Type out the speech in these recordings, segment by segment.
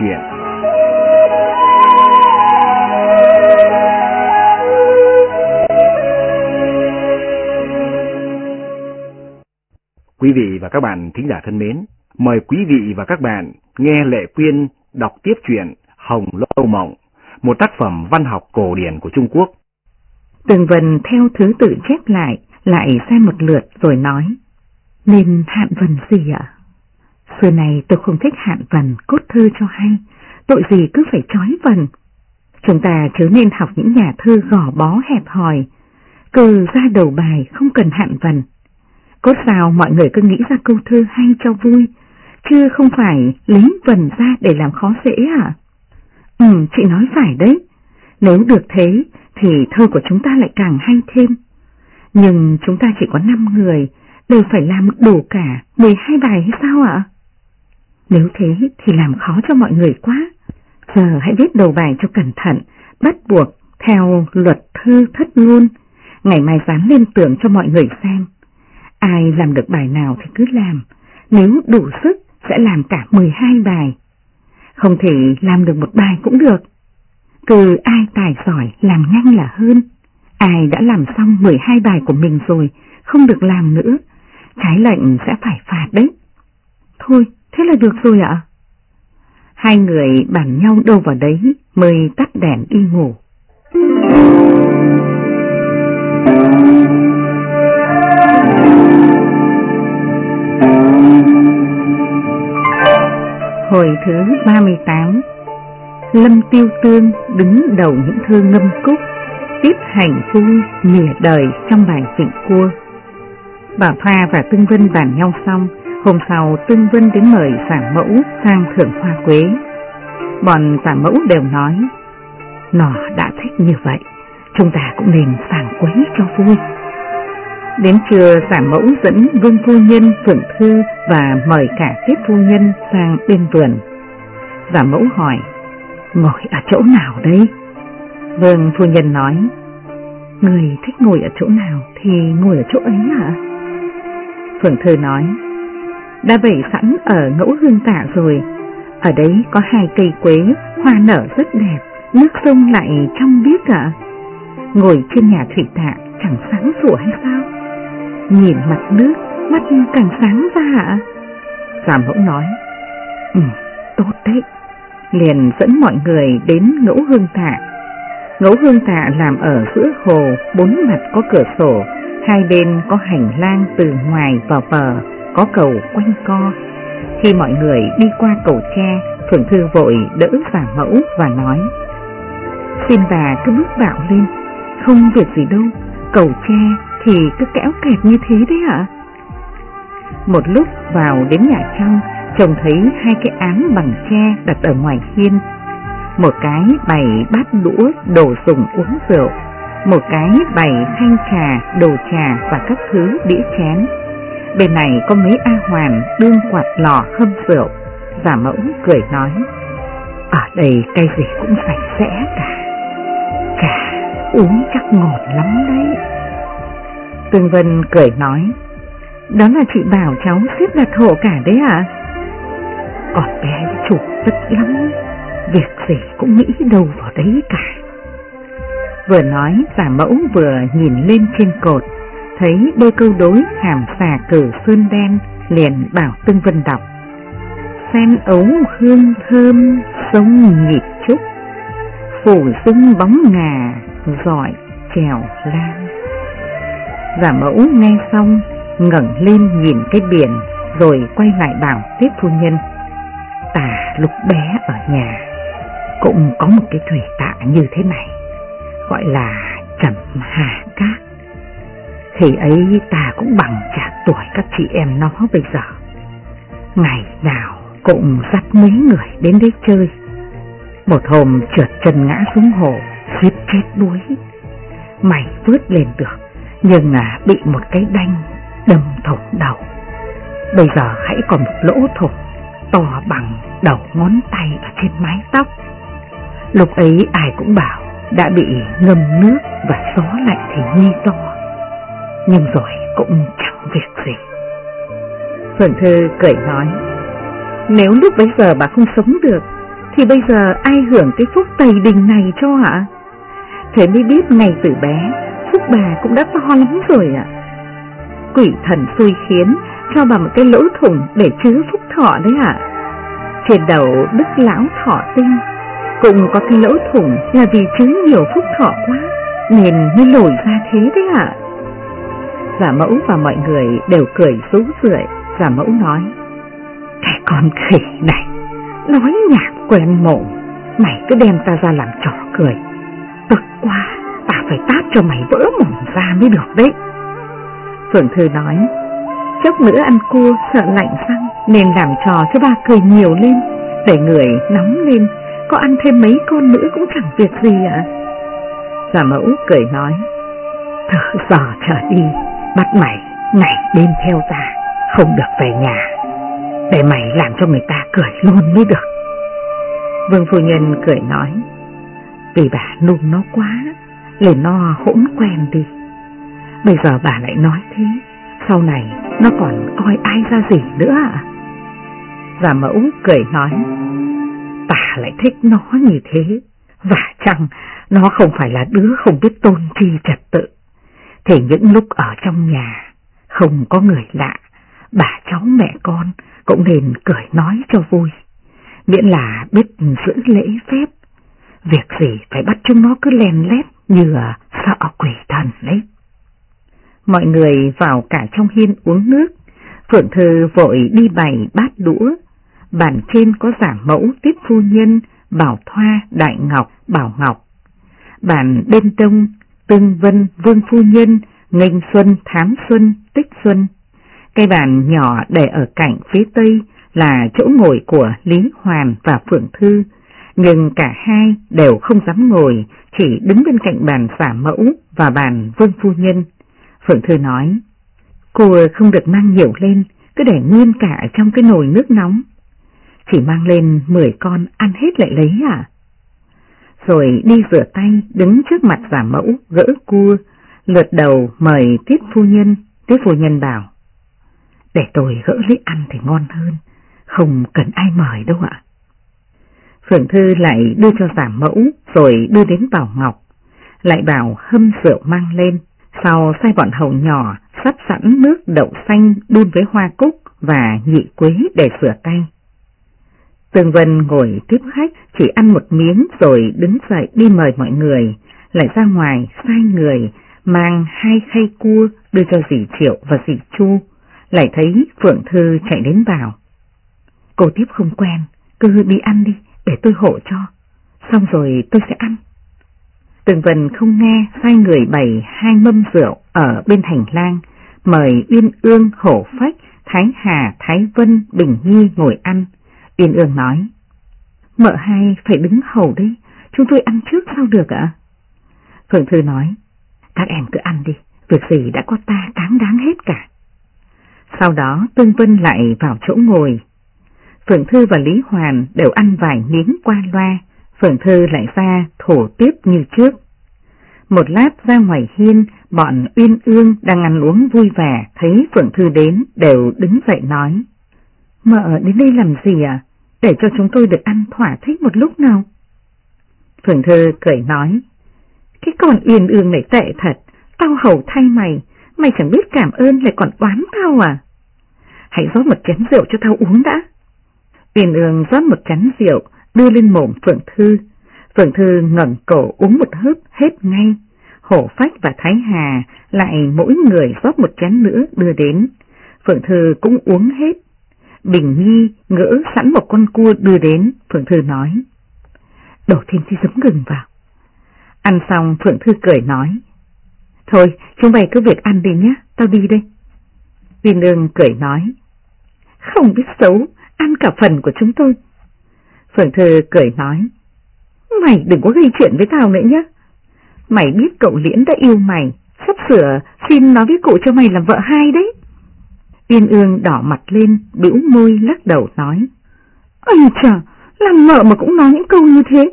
chuyện. Quý vị và các bạn thính giả thân mến, mời quý vị và các bạn nghe Lệ Quyên đọc tiếp truyện Hồng Lâu Mộng, một tác phẩm văn học cổ điển của Trung Quốc. Tường Vân theo thứ tự chép lại, lại xem một lượt rồi nói, nên hạn vần gì ạ? Xưa này tôi không thích hạn vần cốt thơ cho hay, tội gì cứ phải trói vần. Chúng ta chớ nên học những nhà thơ gò bó hẹp hòi, cừ ra đầu bài không cần hạn vần. Có sao mọi người cứ nghĩ ra câu thơ hay cho vui, chứ không phải lính vần ra để làm khó dễ à? Ừ, chị nói phải đấy. Nếu được thế thì thơ của chúng ta lại càng hay thêm. Nhưng chúng ta chỉ có 5 người, đều phải làm đủ cả 12 bài hay sao ạ? Nếu thế thì làm khó cho mọi người quá. Giờ hãy viết đầu bài cho cẩn thận, bắt buộc theo luật thư thất ngôn. Ngày mai dán lên tường cho mọi người xem. Ai làm được bài nào thì cứ làm, nếu đủ sức sẽ làm cả 12 bài. Không thể làm được một bài cũng được. Cứ ai tài giỏi làm nhanh là hơn. Ai đã làm xong 12 bài của mình rồi, không được làm nữa, trái lệnh sẽ phải phạt đấy. Thôi, thế là được rồi ạ. Hai người bàn nhau đâu vào đấy mới tắt đèn đi ngủ. Hồi thứ 38 Lâm Tiêu Tương đứng đầu những thơ ngâm cúc, tiếp hành vui mỉa đời trong bài trịnh Cua. Bảo Thoa và Tương Vân bàn nhau xong, hôm sau Tương Vân đến mời giả mẫu sang thưởng hoa quế. Bọn giả mẫu đều nói, nó đã thích như vậy, chúng ta cũng nên sang quấy cho vui. Đến trưa giả mẫu dẫn vương phu nhân phượng thư và mời cả tiếp phu nhân sang bên vườn. Giả mẫu hỏi, ngồi ở chỗ nào đây? Vương phu nhân nói, người thích ngồi ở chỗ nào thì ngồi ở chỗ ấy hả? Phượng thư nói, đã bày sẵn ở ngẫu hương tạ rồi, ở đấy có hai cây quế, hoa nở rất đẹp, nước sông lại trong biếc ạ. Ngồi trên nhà thủy tạ chẳng sáng sủa hay sao? Nhìn mặt nước, mắt càng sáng ra ạ. Giả mẫu nói, Ừ, tốt đấy. Liền dẫn mọi người đến ngẫu hương tạ. Ngẫu hương tạ làm ở giữa hồ, bốn mặt có cửa sổ, hai bên có hành lang từ ngoài vào bờ, có cầu quanh co. Khi mọi người đi qua cầu tre, Phượng Thư vội đỡ giả mẫu và nói, Xin bà cứ bước bạo lên, không việc gì đâu, cầu tre thì cứ kéo kẹt như thế đấy hả? Một lúc vào đến nhà trong, trông thấy hai cái án bằng tre đặt ở ngoài hiên. Một cái bày bát đũa đồ dùng uống rượu, một cái bày thanh trà, đồ trà và các thứ đĩa chén. Bên này có mấy A Hoàn đương quạt lò hâm rượu, giả mẫu cười nói, ở đây cây gì cũng sạch sẽ cả, cả uống chắc ngọt lắm đấy. Tương Vân cười nói, đó là chị bảo cháu xếp đặt hộ cả đấy à? Còn bé chủ tức lắm, việc gì cũng nghĩ đâu vào đấy cả. Vừa nói giả mẫu vừa nhìn lên trên cột, thấy đôi câu đối hàm xà cử sơn đen liền bảo Tương Vân đọc. Sen ấu hương thơm sông nhịp trúc, phủ dung bóng ngà giỏi trèo lan. Giả mẫu nghe xong ngẩng lên nhìn cái biển rồi quay lại bảo tiếp phu nhân. Tà lúc bé ở nhà cũng có một cái thủy tạ như thế này, gọi là trầm hà cát. Thì ấy ta cũng bằng chạc tuổi các chị em nó bây giờ. Ngày nào cũng dắt mấy người đến đấy chơi. Một hôm trượt chân ngã xuống hồ, suýt chết đuối. Mày vớt lên được, nhưng à bị một cái đanh đâm thủng đầu. Bây giờ hãy còn một lỗ thủng to bằng đầu ngón tay ở trên mái tóc. Lúc ấy ai cũng bảo đã bị ngâm nước và gió lạnh thì nguy to. Nhưng rồi cũng chẳng việc gì. Phượng thơ cười nói, nếu lúc bấy giờ bà không sống được thì bây giờ ai hưởng cái phúc tày đình này cho hả? Thế mới biết ngày từ bé, phúc bà cũng đã to lắm rồi ạ. Quỷ thần xui khiến cho bà một cái lỗ thủng để chứa phúc thọ đấy ạ. Trên đầu đức lão thọ tinh, cũng có cái lỗ thủng là vì chứa nhiều phúc thọ quá, nên mới nổi ra thế đấy ạ. Giả mẫu và mọi người đều cười rú rượi, giả mẫu nói, Cái con khỉ này, nói nhạc quen mộ, mày cứ đem ta ra làm trò cười. Tức quá, ta phải tát cho mày vỡ mồm ra mới được đấy. Phượng Thư nói, chốc nữa ăn cua sợ lạnh răng nên làm trò cho ba cười nhiều lên, để người nóng lên, có ăn thêm mấy con nữa cũng chẳng việc gì ạ. Giả mẫu cười nói, từ giờ trở đi, bắt mày ngày đêm theo ta, không được về nhà, để mày làm cho người ta cười luôn mới được. Vương phu nhân cười nói, vì bà nung nó quá, liền no hỗn quen đi. Bây giờ bà lại nói thế, sau này nó còn coi ai ra gì nữa à? Giả mẫu cười nói, ta lại thích nó như thế, và chăng nó không phải là đứa không biết tôn tri trật tự. Thì những lúc ở trong nhà, không có người lạ, bà cháu mẹ con cũng nên cười nói cho vui, miễn là biết giữ lễ phép. Việc gì phải bắt chúng nó cứ len lét như sợ quỷ thần đấy. Mọi người vào cả trong hiên uống nước, Phượng Thư vội đi bày bát đũa, bàn trên có giả mẫu tiếp phu nhân, bảo thoa, đại ngọc, bảo ngọc. Bàn bên đông, tương vân, vương phu nhân, nghênh xuân, thám xuân, tích xuân. Cây bàn nhỏ để ở cạnh phía tây là chỗ ngồi của Lý Hoàn và Phượng Thư, nhưng cả hai đều không dám ngồi, chỉ đứng bên cạnh bàn giả mẫu và bàn vương phu nhân. Phượng Thư nói, cô không được mang nhiều lên, cứ để nguyên cả trong cái nồi nước nóng. Chỉ mang lên 10 con ăn hết lại lấy à? Rồi đi rửa tay, đứng trước mặt giả mẫu, gỡ cua, lượt đầu mời tiếp phu nhân, tiếp phu nhân bảo. Để tôi gỡ lấy ăn thì ngon hơn, không cần ai mời đâu ạ. Phượng Thư lại đưa cho giả mẫu, rồi đưa đến Bảo Ngọc, lại bảo hâm rượu mang lên. Sau sai bọn hầu nhỏ sắp sẵn nước đậu xanh đun với hoa cúc và nhị quế để rửa tay. Tường Vân ngồi tiếp khách chỉ ăn một miếng rồi đứng dậy đi mời mọi người, lại ra ngoài sai người mang hai khay cua đưa cho dì Triệu và dì Chu, lại thấy Phượng Thư chạy đến vào. Cô tiếp không quen, cứ đi ăn đi, để tôi hộ cho, xong rồi tôi sẽ ăn. Tường Vân không nghe sai người bày hai mâm rượu ở bên hành lang, mời Uyên Ương, Hổ Phách, Thái Hà, Thái Vân, Bình Nhi ngồi ăn. Uyên Ương nói, mợ hai phải đứng hầu đấy, chúng tôi ăn trước sao được ạ? Phượng Thư nói, các em cứ ăn đi, việc gì đã có ta đáng đáng hết cả. Sau đó Tương Vân lại vào chỗ ngồi. Phượng Thư và Lý Hoàn đều ăn vài miếng qua loa, Phượng Thư lại ra thổ tiếp như trước. Một lát ra ngoài hiên, bọn Uyên Ương đang ăn uống vui vẻ, thấy Phượng Thư đến, đều đứng dậy nói. Mợ đến đây làm gì à? Để cho chúng tôi được ăn thỏa thích một lúc nào. Phượng Thư cười nói. Cái con yên Ương này tệ thật, tao hầu thay mày, mày chẳng biết cảm ơn lại còn oán tao à? Hãy rót một chén rượu cho tao uống đã. Yên Ương rót một chén rượu, đưa lên mồm Phượng Thư. Phượng Thư ngẩng cổ uống một hớp hết ngay. Hổ Phách và Thái Hà lại mỗi người rót một chén nữa đưa đến. Phượng Thư cũng uống hết. Bình Nhi ngỡ sẵn một con cua đưa đến, Phượng Thư nói. Đổ thêm chi giấm gừng vào. Ăn xong Phượng Thư cười nói. Thôi, chúng mày cứ việc ăn đi nhé, tao đi đây. Viên Nương cười nói. Không biết xấu, ăn cả phần của chúng tôi. Phượng Thư cười nói, mày đừng có gây chuyện với tao nữa nhé. Mày biết cậu Liễn đã yêu mày, sắp sửa xin nói với cụ cho mày làm vợ hai đấy. Uyên ương đỏ mặt lên, bĩu môi lắc đầu nói, Ây chà, làm mợ mà cũng nói những câu như thế.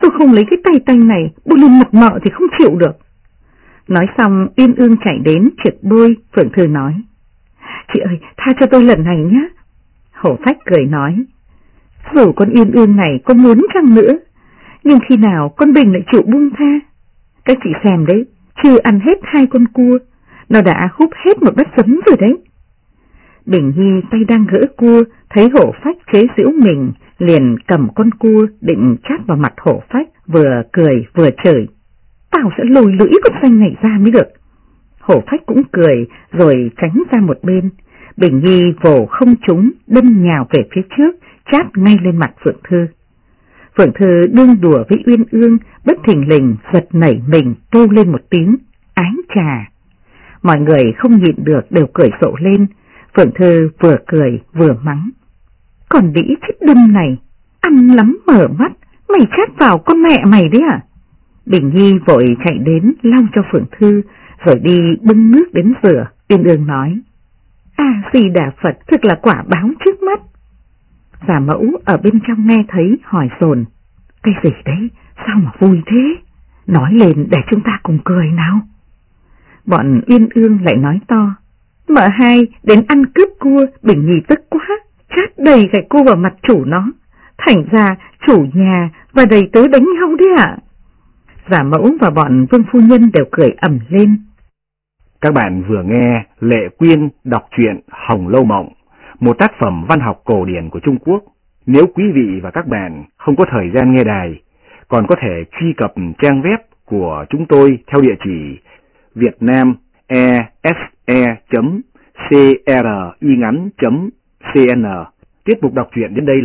Tôi không lấy cái tay tay này, bôi lên mặt mợ thì không chịu được. Nói xong Uyên ương chạy đến triệt bôi, Phượng Thư nói, Chị ơi, tha cho tôi lần này nhé. Hổ phách cười nói, Dù con Yên Ương này có muốn chăng nữa, nhưng khi nào con Bình lại chịu buông tha? Các chị xem đấy, chưa ăn hết hai con cua, nó đã hút hết một bát sấm rồi đấy. Bình Nhi tay đang gỡ cua, thấy hổ phách chế giễu mình, liền cầm con cua định chát vào mặt hổ phách, vừa cười vừa chửi. Tao sẽ lùi lưỡi con xanh này ra mới được. Hổ phách cũng cười rồi tránh ra một bên. Bình Nhi vồ không trúng, đâm nhào về phía trước, chát ngay lên mặt Phượng Thư. Phượng Thư đương đùa với Uyên Ương, bất thình lình giật nảy mình kêu lên một tiếng, ái trà. Mọi người không nhịn được đều cười rộ lên, Phượng Thư vừa cười vừa mắng. Còn đĩ chết đâm này, ăn lắm mở mắt, mày chát vào con mẹ mày đấy à? Bình Nhi vội chạy đến lau cho Phượng Thư, rồi đi bưng nước đến rửa, Uyên Ương nói. À, gì đà Phật thực là quả báo trước mắt. Giả mẫu ở bên trong nghe thấy hỏi dồn Cái gì đấy, sao mà vui thế? Nói lên để chúng ta cùng cười nào. Bọn Uyên Ương lại nói to. Mở hai đến ăn cướp cua, Bình Nhi tức quá, chát đầy gạch cua vào mặt chủ nó. Thành ra chủ nhà và đầy tớ đánh nhau đấy ạ. Giả mẫu và bọn vương phu nhân đều cười ẩm lên. Các bạn vừa nghe Lệ Quyên đọc truyện Hồng Lâu Mộng, một tác phẩm văn học cổ điển của Trung Quốc. Nếu quý vị và các bạn không có thời gian nghe đài, còn có thể truy cập trang web của chúng tôi theo địa chỉ E vietnamese.cringắn.cn. tiếp mục đọc truyện đến đây